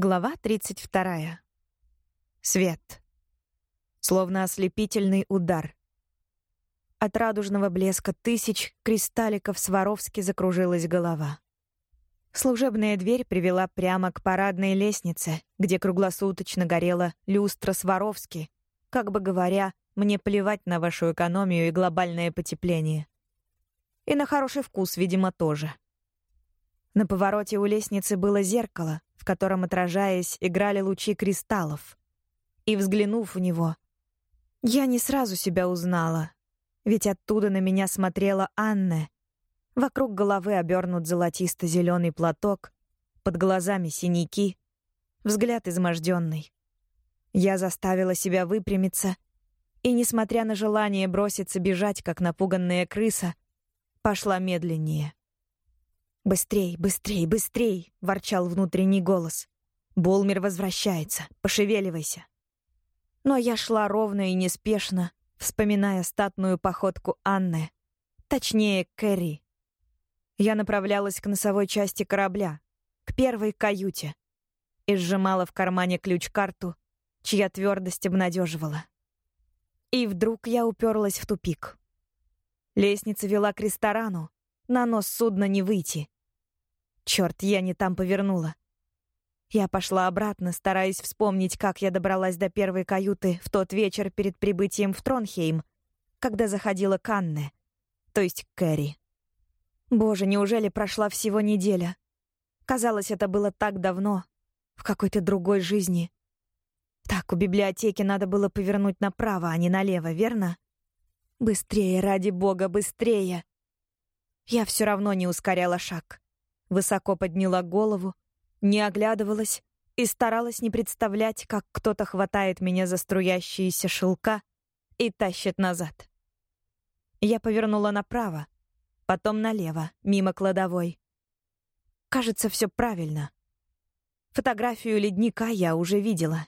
Глава 32. Свет. Словно ослепительный удар. От радужного блеска тысяч кристалликов Сваровски закружилась голова. Служебная дверь привела прямо к парадной лестнице, где круглосуточно горела люстра Сваровски, как бы говоря, мне плевать на вашу экономию и глобальное потепление. И на хороший вкус, видимо, тоже. На повороте у лестницы было зеркало, в котором, отражаясь, играли лучи кристаллов. И, взглянув в него, я не сразу себя узнала, ведь оттуда на меня смотрела Анна. Вокруг головы обернут золотисто-зеленый платок, под глазами синяки, взгляд изможденный. Я заставила себя выпрямиться и, несмотря на желание броситься бежать, как напуганная крыса, пошла медленнее. «Быстрей, быстрей, быстрей!» — ворчал внутренний голос. «Болмер возвращается. Пошевеливайся!» Но я шла ровно и неспешно, вспоминая статную походку Анны. Точнее, Кэрри. Я направлялась к носовой части корабля, к первой каюте, и сжимала в кармане ключ-карту, чья твердость обнадеживала. И вдруг я уперлась в тупик. Лестница вела к ресторану, на нос судна не выйти. Черт, я не там повернула. Я пошла обратно, стараясь вспомнить, как я добралась до первой каюты в тот вечер перед прибытием в Тронхейм, когда заходила к Анне, то есть к Кэрри. Боже, неужели прошла всего неделя? Казалось, это было так давно, в какой-то другой жизни. Так, у библиотеки надо было повернуть направо, а не налево, верно? Быстрее, ради бога, быстрее! Я все равно не ускоряла шаг высоко подняла голову, не оглядывалась и старалась не представлять, как кто-то хватает меня за струящиеся шелка и тащит назад. Я повернула направо, потом налево, мимо кладовой. Кажется, все правильно. Фотографию ледника я уже видела.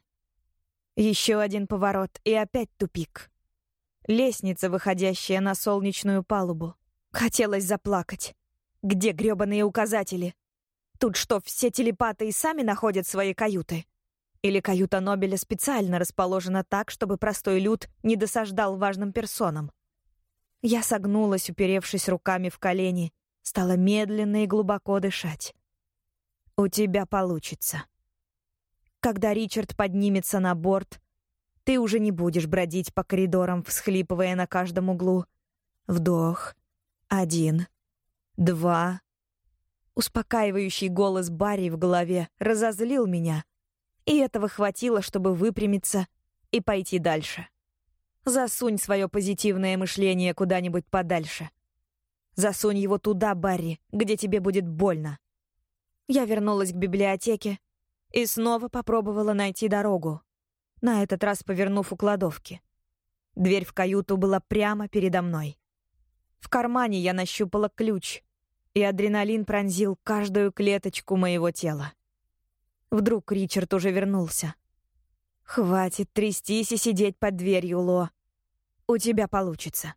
Еще один поворот и опять тупик. Лестница, выходящая на солнечную палубу. Хотелось заплакать. Где грёбаные указатели? Тут что, все телепаты и сами находят свои каюты? Или каюта Нобеля специально расположена так, чтобы простой люд не досаждал важным персонам? Я согнулась, уперевшись руками в колени, стала медленно и глубоко дышать. «У тебя получится». Когда Ричард поднимется на борт, ты уже не будешь бродить по коридорам, всхлипывая на каждом углу. Вдох. Один два. Успокаивающий голос Барри в голове разозлил меня, и этого хватило, чтобы выпрямиться и пойти дальше. Засунь свое позитивное мышление куда-нибудь подальше. Засунь его туда, Барри, где тебе будет больно. Я вернулась к библиотеке и снова попробовала найти дорогу, на этот раз повернув у кладовки. Дверь в каюту была прямо передо мной. В кармане я нащупала ключ, и адреналин пронзил каждую клеточку моего тела. Вдруг Ричард уже вернулся. «Хватит трястись и сидеть под дверью, Ло. У тебя получится».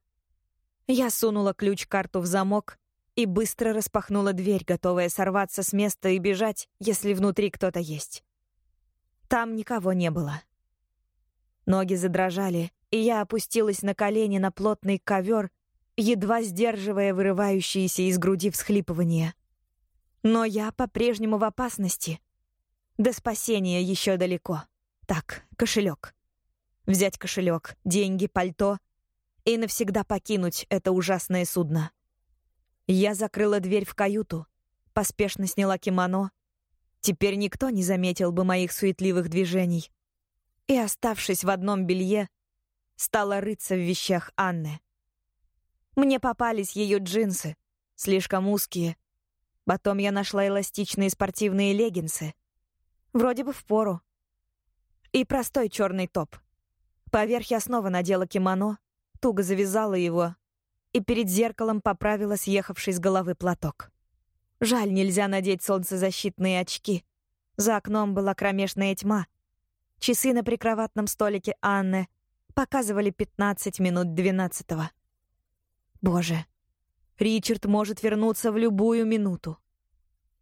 Я сунула ключ-карту в замок и быстро распахнула дверь, готовая сорваться с места и бежать, если внутри кто-то есть. Там никого не было. Ноги задрожали, и я опустилась на колени на плотный ковер едва сдерживая вырывающиеся из груди всхлипывания. Но я по-прежнему в опасности. До спасения еще далеко. Так, кошелек. Взять кошелек, деньги, пальто и навсегда покинуть это ужасное судно. Я закрыла дверь в каюту, поспешно сняла кимоно. Теперь никто не заметил бы моих суетливых движений. И, оставшись в одном белье, стала рыться в вещах Анны. Мне попались ее джинсы, слишком узкие. Потом я нашла эластичные спортивные леггинсы. Вроде бы в пору. И простой черный топ. Поверх я снова надела кимоно, туго завязала его и перед зеркалом поправила съехавший с головы платок. Жаль, нельзя надеть солнцезащитные очки. За окном была кромешная тьма. Часы на прикроватном столике Анны показывали 15 минут двенадцатого. Боже, Ричард может вернуться в любую минуту.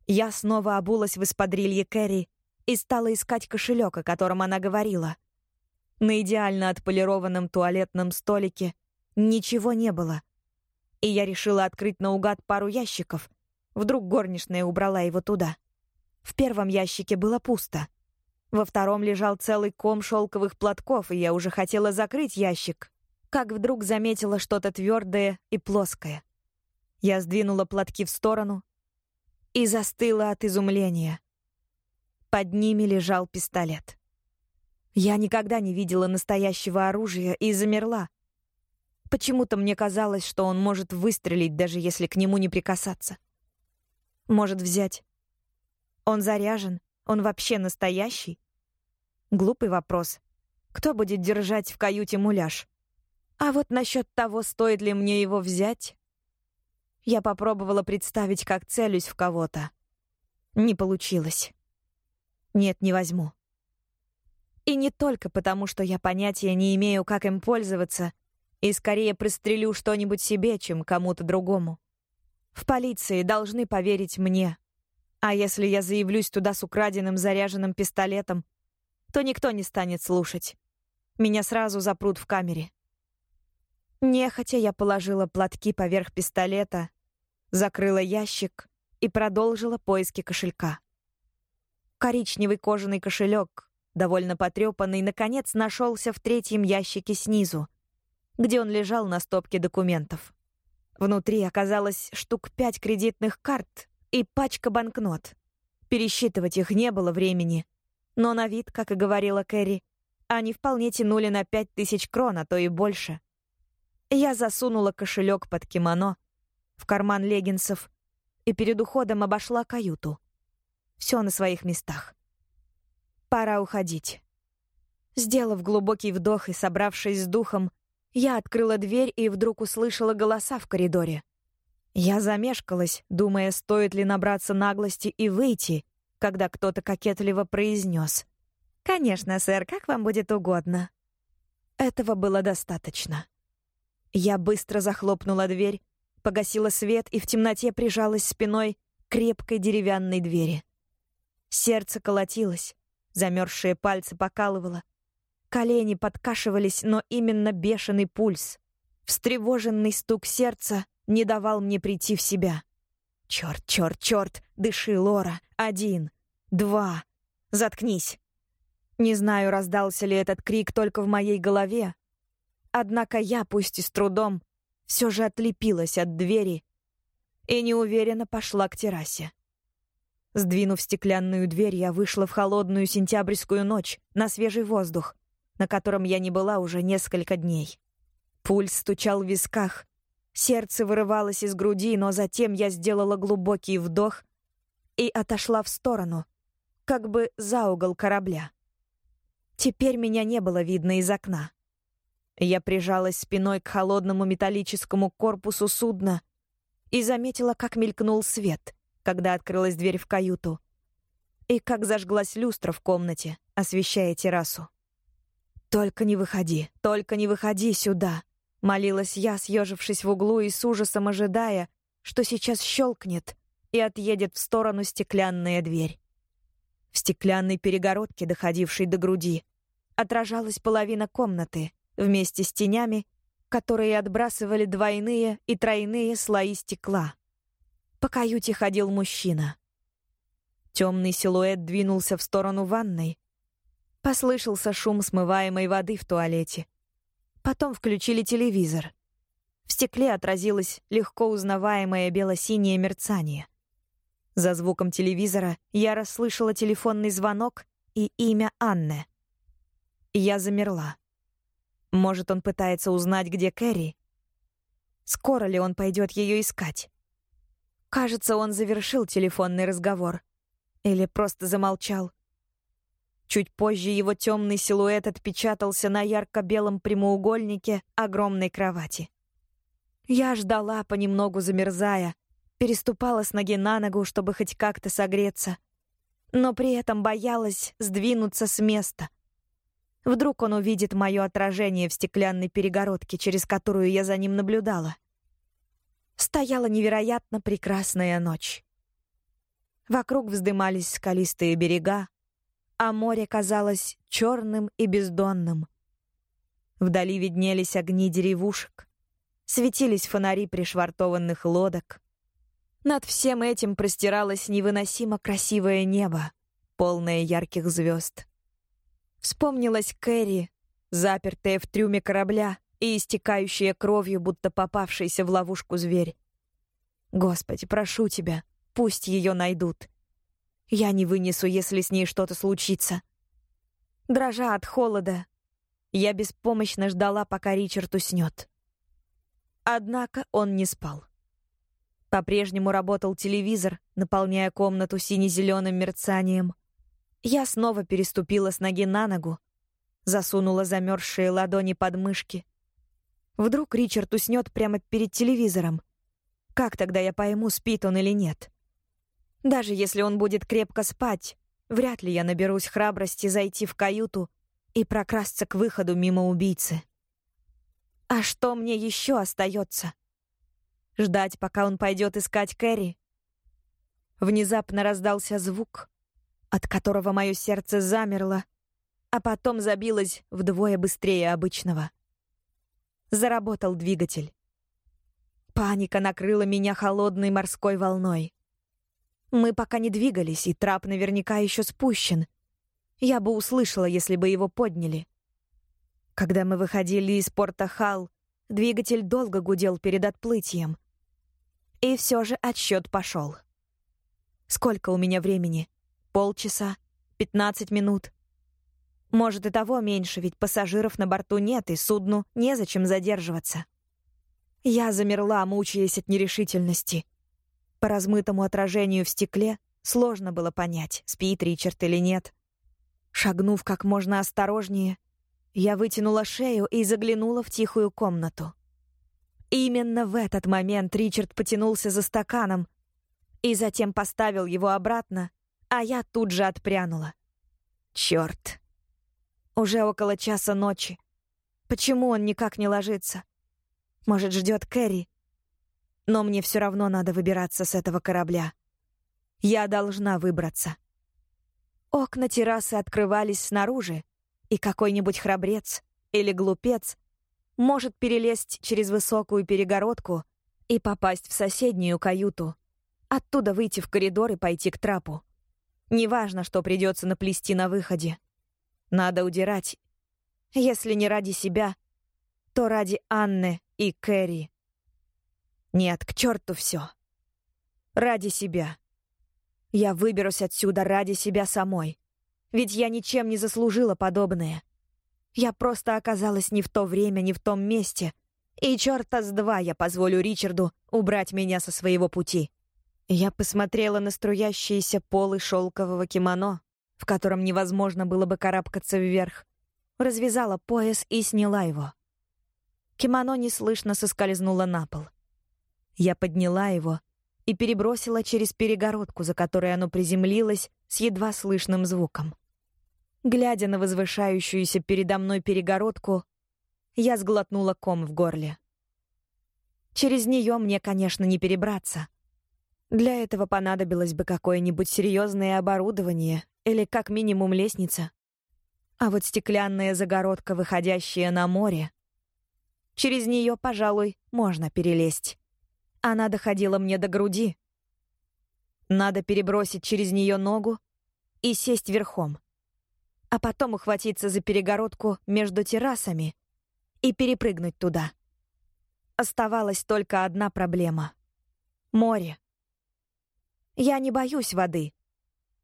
Я снова обулась в эспадрилье Кэрри и стала искать кошелек, о котором она говорила. На идеально отполированном туалетном столике ничего не было. И я решила открыть наугад пару ящиков. Вдруг горничная убрала его туда. В первом ящике было пусто. Во втором лежал целый ком шелковых платков, и я уже хотела закрыть ящик, как вдруг заметила что-то твердое и плоское. Я сдвинула платки в сторону и застыла от изумления. Под ними лежал пистолет. Я никогда не видела настоящего оружия и замерла. Почему-то мне казалось, что он может выстрелить, даже если к нему не прикасаться. Может взять. Он заряжен, он вообще настоящий? Глупый вопрос. Кто будет держать в каюте муляж? А вот насчет того, стоит ли мне его взять... Я попробовала представить, как целюсь в кого-то. Не получилось. Нет, не возьму. И не только потому, что я понятия не имею, как им пользоваться, и скорее пристрелю что-нибудь себе, чем кому-то другому. В полиции должны поверить мне. А если я заявлюсь туда с украденным заряженным пистолетом, то никто не станет слушать. Меня сразу запрут в камере. Нехотя я положила платки поверх пистолета, закрыла ящик и продолжила поиски кошелька. Коричневый кожаный кошелек, довольно потрепанный, наконец нашелся в третьем ящике снизу, где он лежал на стопке документов. Внутри оказалось штук пять кредитных карт и пачка банкнот. Пересчитывать их не было времени, но на вид, как и говорила Кэрри, они вполне тянули на пять тысяч крон, а то и больше — я засунула кошелек под кимоно, в карман леггинсов и перед уходом обошла каюту. Все на своих местах. Пора уходить. Сделав глубокий вдох и собравшись с духом, я открыла дверь и вдруг услышала голоса в коридоре. Я замешкалась, думая, стоит ли набраться наглости и выйти, когда кто-то кокетливо произнес. «Конечно, сэр, как вам будет угодно». Этого было достаточно. Я быстро захлопнула дверь, погасила свет и в темноте прижалась спиной к крепкой деревянной двери. Сердце колотилось, замерзшие пальцы покалывало. Колени подкашивались, но именно бешеный пульс, встревоженный стук сердца не давал мне прийти в себя. «Черт, черт, черт! Дыши, Лора! Один! Два! Заткнись!» Не знаю, раздался ли этот крик только в моей голове, Однако я, пусть и с трудом, все же отлепилась от двери и неуверенно пошла к террасе. Сдвинув стеклянную дверь, я вышла в холодную сентябрьскую ночь на свежий воздух, на котором я не была уже несколько дней. Пульс стучал в висках, сердце вырывалось из груди, но затем я сделала глубокий вдох и отошла в сторону, как бы за угол корабля. Теперь меня не было видно из окна. Я прижалась спиной к холодному металлическому корпусу судна и заметила, как мелькнул свет, когда открылась дверь в каюту, и как зажглась люстра в комнате, освещая террасу. «Только не выходи, только не выходи сюда!» — молилась я, съежившись в углу и с ужасом ожидая, что сейчас щелкнет и отъедет в сторону стеклянная дверь. В стеклянной перегородке, доходившей до груди, отражалась половина комнаты, вместе с тенями, которые отбрасывали двойные и тройные слои стекла. По каюте ходил мужчина. Темный силуэт двинулся в сторону ванной. Послышался шум смываемой воды в туалете. Потом включили телевизор. В стекле отразилось легко узнаваемое бело-синее мерцание. За звуком телевизора я расслышала телефонный звонок и имя Анны. Я замерла. Может, он пытается узнать, где Кэрри? Скоро ли он пойдет ее искать? Кажется, он завершил телефонный разговор. Или просто замолчал. Чуть позже его темный силуэт отпечатался на ярко-белом прямоугольнике огромной кровати. Я ждала, понемногу замерзая, переступала с ноги на ногу, чтобы хоть как-то согреться, но при этом боялась сдвинуться с места — Вдруг он увидит мое отражение в стеклянной перегородке, через которую я за ним наблюдала. Стояла невероятно прекрасная ночь. Вокруг вздымались скалистые берега, а море казалось черным и бездонным. Вдали виднелись огни деревушек, светились фонари пришвартованных лодок. Над всем этим простиралось невыносимо красивое небо, полное ярких звезд. Вспомнилась Кэрри, запертая в трюме корабля и истекающая кровью, будто попавшийся в ловушку зверь. Господи, прошу тебя, пусть ее найдут. Я не вынесу, если с ней что-то случится. Дрожа от холода, я беспомощно ждала, пока Ричард уснет. Однако он не спал. По-прежнему работал телевизор, наполняя комнату сине-зеленым мерцанием. Я снова переступила с ноги на ногу, засунула замерзшие ладони под мышки. Вдруг Ричард уснет прямо перед телевизором. Как тогда я пойму, спит он или нет? Даже если он будет крепко спать, вряд ли я наберусь храбрости зайти в каюту и прокрасться к выходу мимо убийцы. А что мне еще остается? Ждать, пока он пойдет искать Кэрри? Внезапно раздался звук, от которого мое сердце замерло, а потом забилось вдвое быстрее обычного. Заработал двигатель. Паника накрыла меня холодной морской волной. Мы пока не двигались, и трап наверняка еще спущен. Я бы услышала, если бы его подняли. Когда мы выходили из порта Хал, двигатель долго гудел перед отплытием. И все же отсчет пошел. Сколько у меня времени? Полчаса? Пятнадцать минут? Может, и того меньше, ведь пассажиров на борту нет, и судну незачем задерживаться. Я замерла, мучаясь от нерешительности. По размытому отражению в стекле сложно было понять, спит Ричард или нет. Шагнув как можно осторожнее, я вытянула шею и заглянула в тихую комнату. Именно в этот момент Ричард потянулся за стаканом и затем поставил его обратно, а я тут же отпрянула. Черт! Уже около часа ночи. Почему он никак не ложится? Может, ждет Кэрри? Но мне все равно надо выбираться с этого корабля. Я должна выбраться. Окна террасы открывались снаружи, и какой-нибудь храбрец или глупец может перелезть через высокую перегородку и попасть в соседнюю каюту, оттуда выйти в коридор и пойти к трапу. Неважно, что придется наплести на выходе. Надо удирать. Если не ради себя, то ради Анны и Кэрри. Нет, к черту все. Ради себя. Я выберусь отсюда ради себя самой. Ведь я ничем не заслужила подобное. Я просто оказалась не в то время, не в том месте. И черта с два я позволю Ричарду убрать меня со своего пути. Я посмотрела на струящиеся полы шелкового кимоно, в котором невозможно было бы карабкаться вверх. Развязала пояс и сняла его. Кимоно неслышно соскользнуло на пол. Я подняла его и перебросила через перегородку, за которой оно приземлилось с едва слышным звуком. Глядя на возвышающуюся передо мной перегородку, я сглотнула ком в горле. Через нее мне, конечно, не перебраться. Для этого понадобилось бы какое-нибудь серьезное оборудование или как минимум лестница. А вот стеклянная загородка, выходящая на море, через нее, пожалуй, можно перелезть. Она доходила мне до груди. Надо перебросить через нее ногу и сесть верхом. А потом ухватиться за перегородку между террасами и перепрыгнуть туда. Оставалась только одна проблема — море. Я не боюсь воды.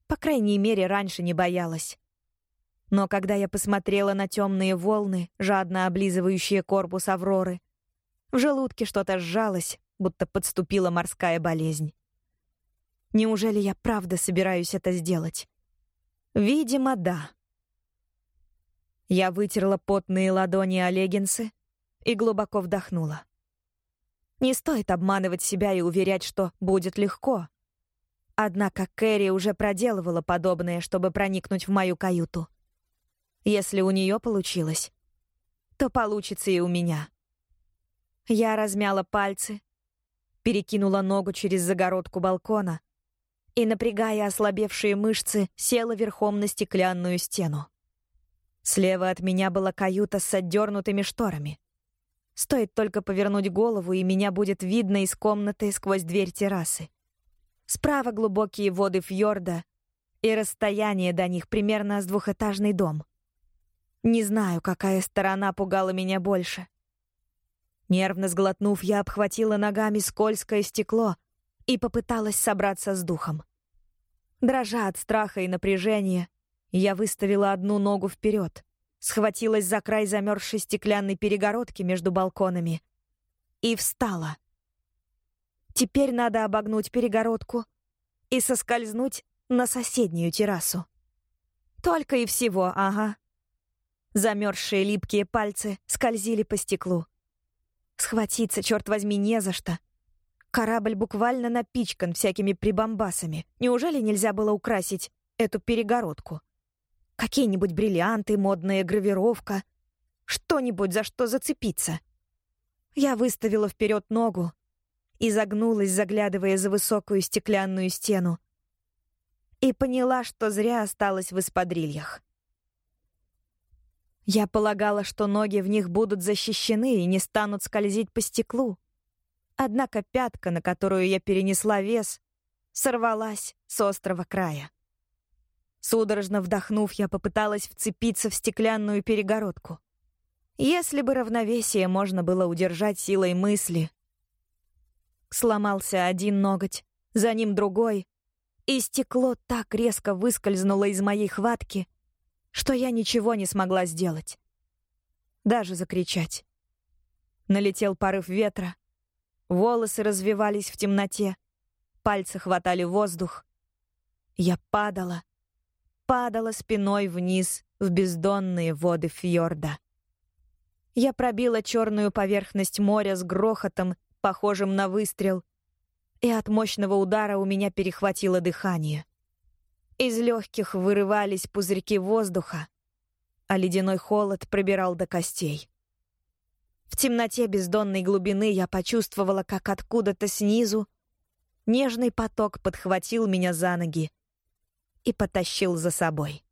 По крайней мере, раньше не боялась. Но когда я посмотрела на темные волны, жадно облизывающие корпус Авроры, в желудке что-то сжалось, будто подступила морская болезнь. Неужели я правда собираюсь это сделать? Видимо, да. Я вытерла потные ладони Олегинсы и глубоко вдохнула. Не стоит обманывать себя и уверять, что будет легко. Однако Кэрри уже проделывала подобное, чтобы проникнуть в мою каюту. Если у нее получилось, то получится и у меня. Я размяла пальцы, перекинула ногу через загородку балкона и, напрягая ослабевшие мышцы, села верхом на стеклянную стену. Слева от меня была каюта с отдернутыми шторами. Стоит только повернуть голову, и меня будет видно из комнаты сквозь дверь террасы. Справа глубокие воды фьорда, и расстояние до них примерно с двухэтажный дом. Не знаю, какая сторона пугала меня больше. Нервно сглотнув, я обхватила ногами скользкое стекло и попыталась собраться с духом. Дрожа от страха и напряжения, я выставила одну ногу вперед, схватилась за край замерзшей стеклянной перегородки между балконами и встала. Теперь надо обогнуть перегородку и соскользнуть на соседнюю террасу. Только и всего, ага. Замерзшие липкие пальцы скользили по стеклу. Схватиться, черт возьми, не за что. Корабль буквально напичкан всякими прибамбасами. Неужели нельзя было украсить эту перегородку? Какие-нибудь бриллианты, модная гравировка. Что-нибудь, за что зацепиться. Я выставила вперед ногу и загнулась, заглядывая за высокую стеклянную стену. И поняла, что зря осталась в эспадрильях. Я полагала, что ноги в них будут защищены и не станут скользить по стеклу. Однако пятка, на которую я перенесла вес, сорвалась с острого края. Судорожно вдохнув, я попыталась вцепиться в стеклянную перегородку. Если бы равновесие можно было удержать силой мысли. Сломался один ноготь, за ним другой, и стекло так резко выскользнуло из моей хватки, что я ничего не смогла сделать. Даже закричать. Налетел порыв ветра, волосы развивались в темноте, пальцы хватали воздух. Я падала, падала спиной вниз в бездонные воды фьорда. Я пробила черную поверхность моря с грохотом, похожим на выстрел, и от мощного удара у меня перехватило дыхание. Из легких вырывались пузырьки воздуха, а ледяной холод пробирал до костей. В темноте бездонной глубины я почувствовала, как откуда-то снизу нежный поток подхватил меня за ноги и потащил за собой.